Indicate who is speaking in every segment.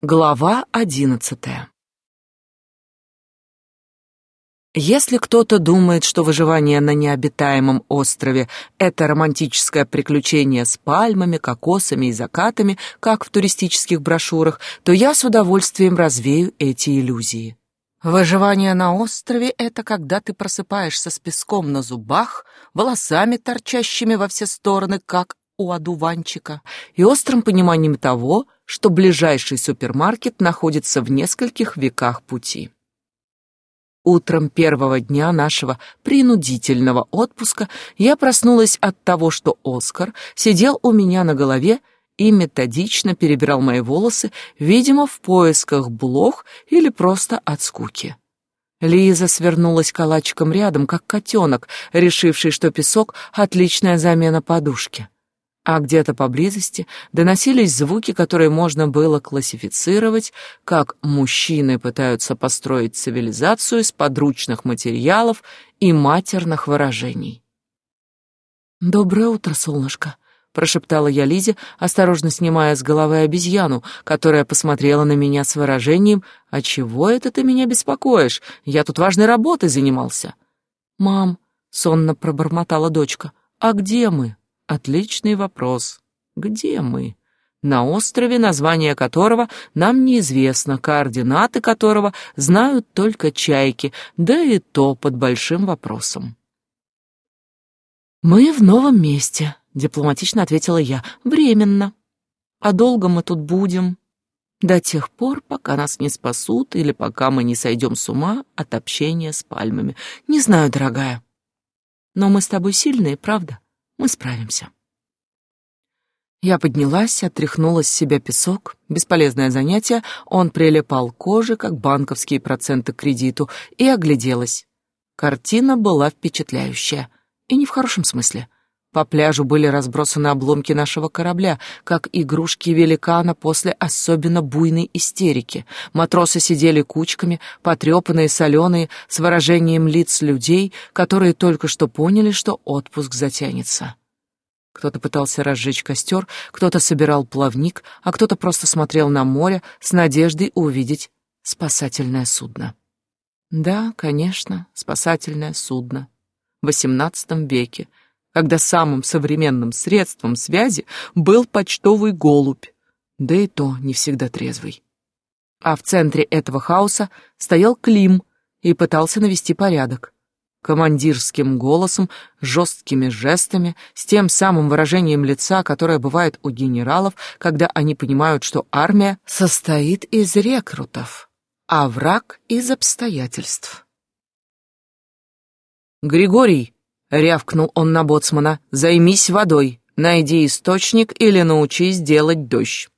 Speaker 1: Глава одиннадцатая Если кто-то думает, что выживание на необитаемом острове — это романтическое приключение с пальмами, кокосами и закатами, как в туристических брошюрах, то я с удовольствием развею эти иллюзии. Выживание на острове — это когда ты просыпаешься с песком на зубах, волосами, торчащими во все стороны, как у одуванчика, и острым пониманием того, что ближайший супермаркет находится в нескольких веках пути. Утром первого дня нашего принудительного отпуска я проснулась от того, что Оскар сидел у меня на голове и методично перебирал мои волосы, видимо, в поисках блох или просто от скуки. Лиза свернулась калачиком рядом, как котенок, решивший, что песок — отличная замена подушки а где-то поблизости доносились звуки, которые можно было классифицировать как «мужчины пытаются построить цивилизацию из подручных материалов и матерных выражений». «Доброе утро, солнышко», — прошептала я Лизе, осторожно снимая с головы обезьяну, которая посмотрела на меня с выражением «А чего это ты меня беспокоишь? Я тут важной работой занимался». «Мам», — сонно пробормотала дочка, — «а где мы?» Отличный вопрос. Где мы? На острове, название которого нам неизвестно, координаты которого знают только чайки, да и то под большим вопросом. «Мы в новом месте», — дипломатично ответила я, — «временно. А долго мы тут будем?» «До тех пор, пока нас не спасут или пока мы не сойдем с ума от общения с пальмами. Не знаю, дорогая. Но мы с тобой сильные, правда?» Мы справимся. Я поднялась, отряхнула с себя песок. Бесполезное занятие, он прилипал к коже, как банковские проценты к кредиту, и огляделась. Картина была впечатляющая. И не в хорошем смысле. По пляжу были разбросаны обломки нашего корабля, как игрушки великана после особенно буйной истерики. Матросы сидели кучками, потрепанные, соленые, с выражением лиц людей, которые только что поняли, что отпуск затянется. Кто-то пытался разжечь костер, кто-то собирал плавник, а кто-то просто смотрел на море с надеждой увидеть спасательное судно. Да, конечно, спасательное судно. В XVIII веке — когда самым современным средством связи был почтовый голубь, да и то не всегда трезвый. А в центре этого хаоса стоял Клим и пытался навести порядок. Командирским голосом, жесткими жестами, с тем самым выражением лица, которое бывает у генералов, когда они понимают, что армия состоит из рекрутов, а враг — из обстоятельств. «Григорий!» — рявкнул он на боцмана. «Займись водой, найди источник или научись делать дождь».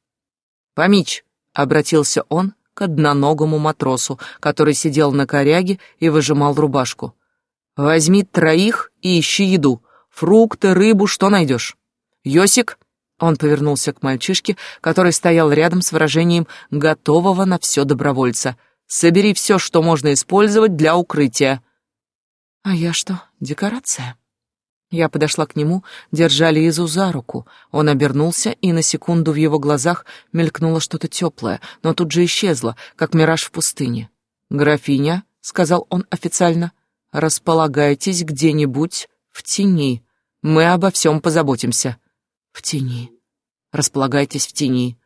Speaker 1: «Помич», — обратился он к одноногому матросу, который сидел на коряге и выжимал рубашку. «Возьми троих и ищи еду. Фрукты, рыбу, что найдешь. Йосик...» Он повернулся к мальчишке, который стоял рядом с выражением готового на все добровольца. «Собери все, что можно использовать для укрытия. А я что, декорация? Я подошла к нему, держа Лизу за руку. Он обернулся, и на секунду в его глазах мелькнуло что-то теплое, но тут же исчезло, как мираж в пустыне. «Графиня», — сказал он официально, — «располагайтесь где-нибудь в тени. Мы обо всем позаботимся». «В тени. Располагайтесь в тени.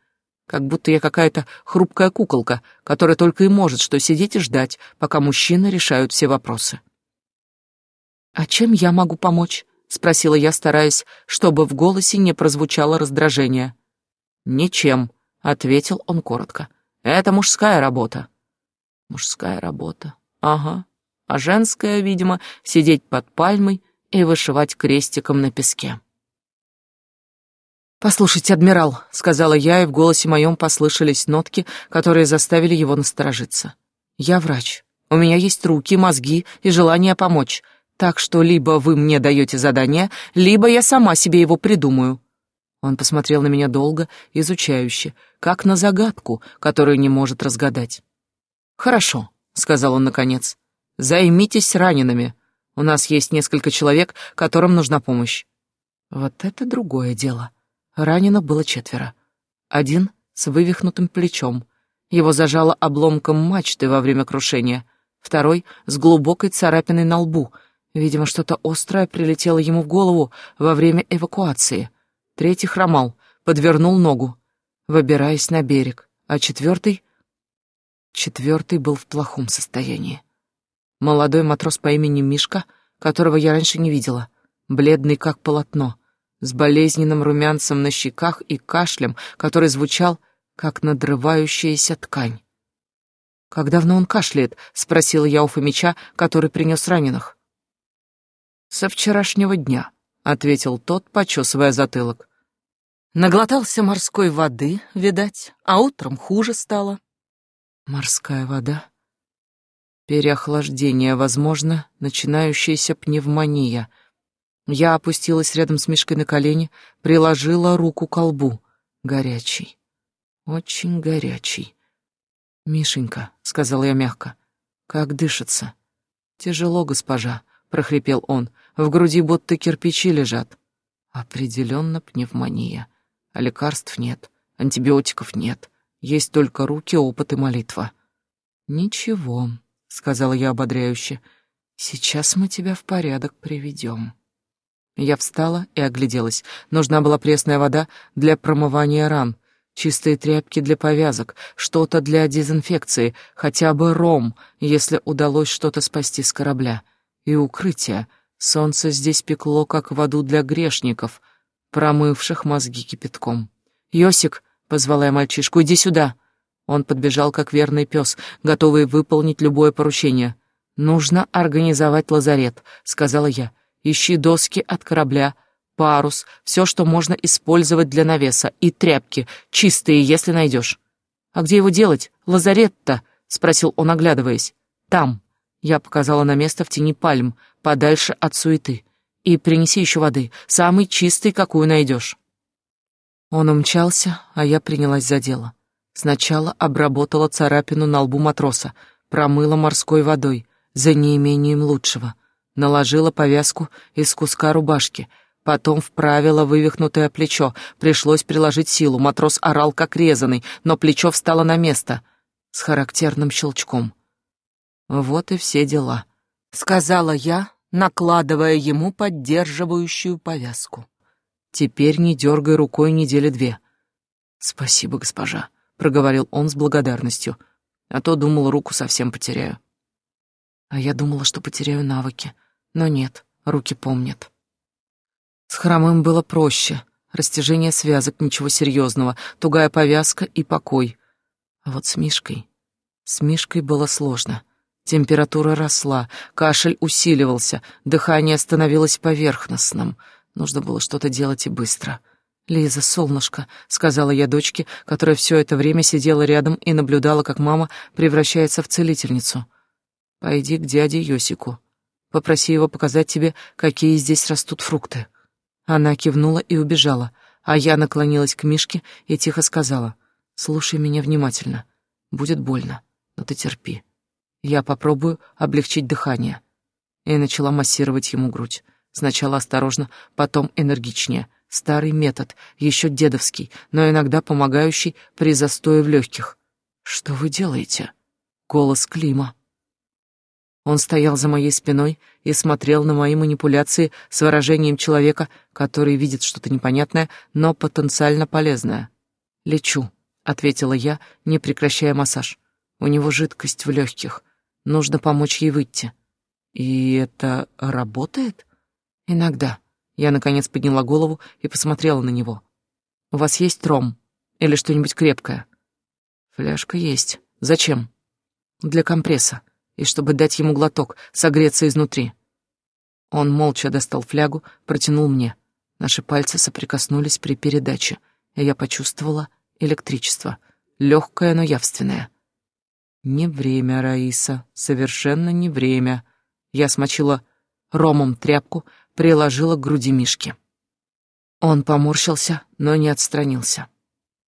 Speaker 1: Как будто я какая-то хрупкая куколка, которая только и может что сидеть и ждать, пока мужчины решают все вопросы». «А чем я могу помочь?» — спросила я, стараясь, чтобы в голосе не прозвучало раздражение. «Ничем», — ответил он коротко. «Это мужская работа». «Мужская работа. Ага. А женская, видимо, сидеть под пальмой и вышивать крестиком на песке». «Послушайте, адмирал», — сказала я, и в голосе моем послышались нотки, которые заставили его насторожиться. «Я врач. У меня есть руки, мозги и желание помочь. Так что либо вы мне даете задание, либо я сама себе его придумаю». Он посмотрел на меня долго, изучающе, как на загадку, которую не может разгадать. «Хорошо», — сказал он наконец. «Займитесь ранеными. У нас есть несколько человек, которым нужна помощь». Вот это другое дело. Ранено было четверо. Один с вывихнутым плечом, Его зажало обломком мачты во время крушения. Второй — с глубокой царапиной на лбу. Видимо, что-то острое прилетело ему в голову во время эвакуации. Третий хромал, подвернул ногу, выбираясь на берег. А четвертый... Четвертый был в плохом состоянии. Молодой матрос по имени Мишка, которого я раньше не видела, бледный как полотно, с болезненным румянцем на щеках и кашлем, который звучал, как надрывающаяся ткань. «Как давно он кашляет?» — спросила я у Фомича, который принес раненых. «Со вчерашнего дня», — ответил тот, почесывая затылок. Наглотался морской воды, видать, а утром хуже стало. Морская вода. Переохлаждение, возможно, начинающаяся пневмония. Я опустилась рядом с Мишкой на колени, приложила руку к лбу. Горячий. Очень горячий. «Мишенька», — сказала я мягко, — «как дышится?» «Тяжело, госпожа», — прохрипел он, — «в груди будто кирпичи лежат». «Определенно пневмония. А лекарств нет, антибиотиков нет. Есть только руки, опыт и молитва. Ничего, сказала я ободряюще. Сейчас мы тебя в порядок приведем. Я встала и огляделась. Нужна была пресная вода для промывания ран, чистые тряпки для повязок, что-то для дезинфекции, хотя бы ром, если удалось что-то спасти с корабля. И укрытие. Солнце здесь пекло, как в аду для грешников, промывших мозги кипятком. «Йосик!» — позвала я мальчишку. «Иди сюда!» Он подбежал, как верный пес, готовый выполнить любое поручение. «Нужно организовать лазарет», — сказала я. «Ищи доски от корабля, парус, все, что можно использовать для навеса, и тряпки, чистые, если найдешь». «А где его делать? Лазарет-то?» — спросил он, оглядываясь. «Там». Я показала на место в тени пальм, подальше от суеты. «И принеси еще воды, самый чистый, какую найдешь». Он умчался, а я принялась за дело. Сначала обработала царапину на лбу матроса, промыла морской водой, за неимением лучшего. Наложила повязку из куска рубашки, потом вправила вывихнутое плечо. Пришлось приложить силу, матрос орал как резаный, но плечо встало на место с характерным щелчком. Вот и все дела, сказала я, накладывая ему поддерживающую повязку. Теперь не дергай рукой недели две. Спасибо, госпожа, проговорил он с благодарностью. А то думал, руку совсем потеряю. А я думала, что потеряю навыки. Но нет, руки помнят. С хромым было проще. Растяжение связок, ничего серьезного, тугая повязка и покой. А вот с Мишкой... С Мишкой было сложно. Температура росла, кашель усиливался, дыхание становилось поверхностным — Нужно было что-то делать и быстро. «Лиза, солнышко», — сказала я дочке, которая все это время сидела рядом и наблюдала, как мама превращается в целительницу. «Пойди к дяде Йосику. Попроси его показать тебе, какие здесь растут фрукты». Она кивнула и убежала, а я наклонилась к Мишке и тихо сказала, «Слушай меня внимательно. Будет больно, но ты терпи. Я попробую облегчить дыхание». И начала массировать ему грудь. Сначала осторожно, потом энергичнее. Старый метод, еще дедовский, но иногда помогающий при застое в легких. «Что вы делаете?» Голос Клима. Он стоял за моей спиной и смотрел на мои манипуляции с выражением человека, который видит что-то непонятное, но потенциально полезное. «Лечу», — ответила я, не прекращая массаж. «У него жидкость в легких. Нужно помочь ей выйти». «И это работает?» «Иногда». Я, наконец, подняла голову и посмотрела на него. «У вас есть ром? Или что-нибудь крепкое?» «Фляжка есть. Зачем?» «Для компресса. И чтобы дать ему глоток, согреться изнутри». Он молча достал флягу, протянул мне. Наши пальцы соприкоснулись при передаче, и я почувствовала электричество, легкое, но явственное. «Не время, Раиса, совершенно не время». Я смочила ромом тряпку, приложила к груди Мишки. Он поморщился, но не отстранился.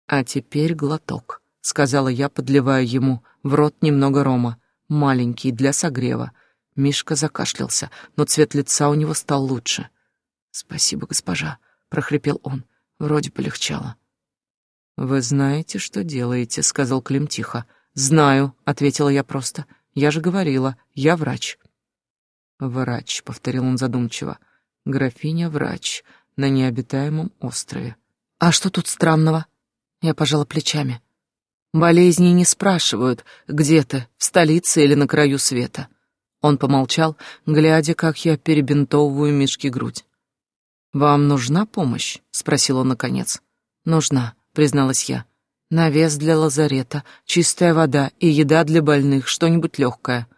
Speaker 1: «А теперь глоток», — сказала я, подливая ему в рот немного рома, маленький, для согрева. Мишка закашлялся, но цвет лица у него стал лучше. «Спасибо, госпожа», — прохрипел он. Вроде полегчало. «Вы знаете, что делаете», — сказал Клим тихо. «Знаю», — ответила я просто. «Я же говорила, я врач». «Врач», — повторил он задумчиво. «Графиня-врач на необитаемом острове». «А что тут странного?» Я пожала плечами. «Болезни не спрашивают, где ты, в столице или на краю света». Он помолчал, глядя, как я перебинтовываю Мишке грудь. «Вам нужна помощь?» — спросил он наконец. «Нужна», — призналась я. «Навес для лазарета, чистая вода и еда для больных, что-нибудь легкое».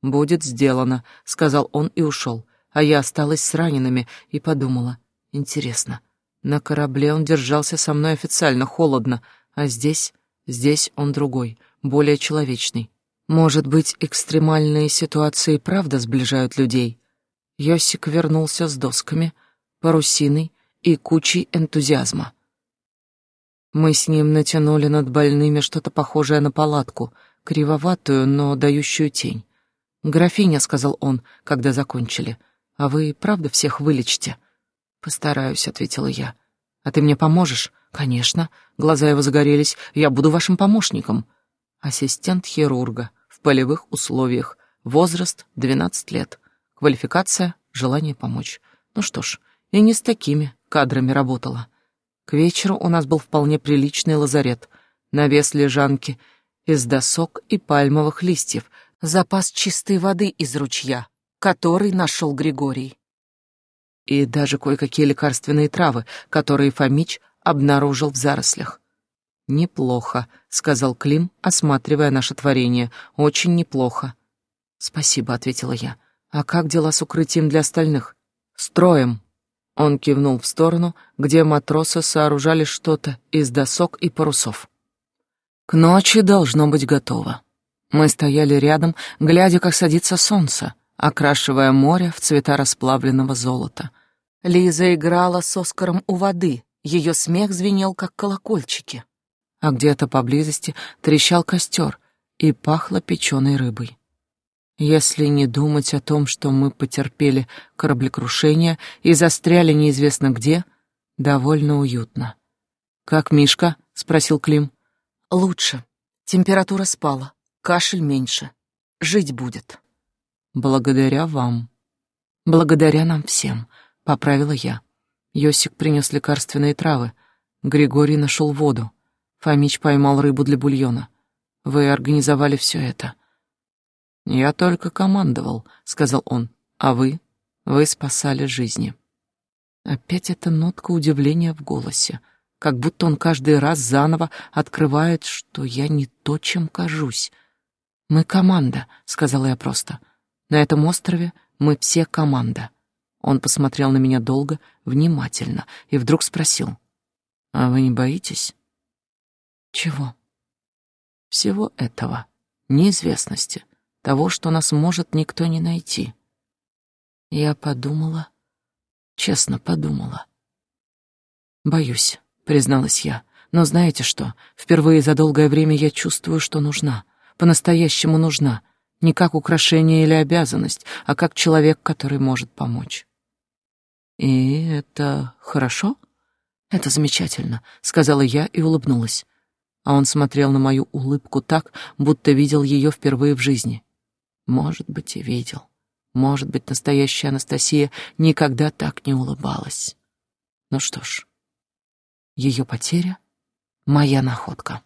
Speaker 1: «Будет сделано», — сказал он и ушел, а я осталась с ранеными и подумала. «Интересно, на корабле он держался со мной официально, холодно, а здесь, здесь он другой, более человечный. Может быть, экстремальные ситуации правда сближают людей?» Йосик вернулся с досками, парусиной и кучей энтузиазма. Мы с ним натянули над больными что-то похожее на палатку, кривоватую, но дающую тень. «Графиня», — сказал он, когда закончили, — «а вы правда всех вылечите?» «Постараюсь», — ответила я. «А ты мне поможешь?» «Конечно». Глаза его загорелись. «Я буду вашим помощником». Ассистент хирурга в полевых условиях. Возраст — 12 лет. Квалификация — желание помочь. Ну что ж, и не с такими кадрами работала. К вечеру у нас был вполне приличный лазарет. Навес лежанки из досок и пальмовых листьев — запас чистой воды из ручья, который нашел Григорий. И даже кое-какие лекарственные травы, которые Фомич обнаружил в зарослях. «Неплохо», — сказал Клим, осматривая наше творение. «Очень неплохо». «Спасибо», — ответила я. «А как дела с укрытием для остальных?» «Строем». Он кивнул в сторону, где матросы сооружали что-то из досок и парусов. «К ночи должно быть готово». Мы стояли рядом, глядя, как садится солнце, окрашивая море в цвета расплавленного золота. Лиза играла с Оскаром у воды, ее смех звенел, как колокольчики. А где-то поблизости трещал костер и пахло печеной рыбой. Если не думать о том, что мы потерпели кораблекрушение и застряли неизвестно где, довольно уютно. «Как Мишка?» — спросил Клим. «Лучше. Температура спала кашель меньше. Жить будет. Благодаря вам. Благодаря нам всем, поправила я. Йосик принес лекарственные травы. Григорий нашел воду. Фомич поймал рыбу для бульона. Вы организовали все это. Я только командовал, сказал он. А вы? Вы спасали жизни. Опять эта нотка удивления в голосе, как будто он каждый раз заново открывает, что я не то, чем кажусь. «Мы команда», — сказала я просто. «На этом острове мы все команда». Он посмотрел на меня долго, внимательно, и вдруг спросил. «А вы не боитесь?» «Чего?» «Всего этого. Неизвестности. Того, что нас может никто не найти». Я подумала, честно подумала. «Боюсь», — призналась я. «Но знаете что? Впервые за долгое время я чувствую, что нужна» по-настоящему нужна, не как украшение или обязанность, а как человек, который может помочь. И это хорошо? Это замечательно, сказала я и улыбнулась. А он смотрел на мою улыбку так, будто видел ее впервые в жизни. Может быть, и видел. Может быть, настоящая Анастасия никогда так не улыбалась. Ну что ж, ее потеря — моя находка.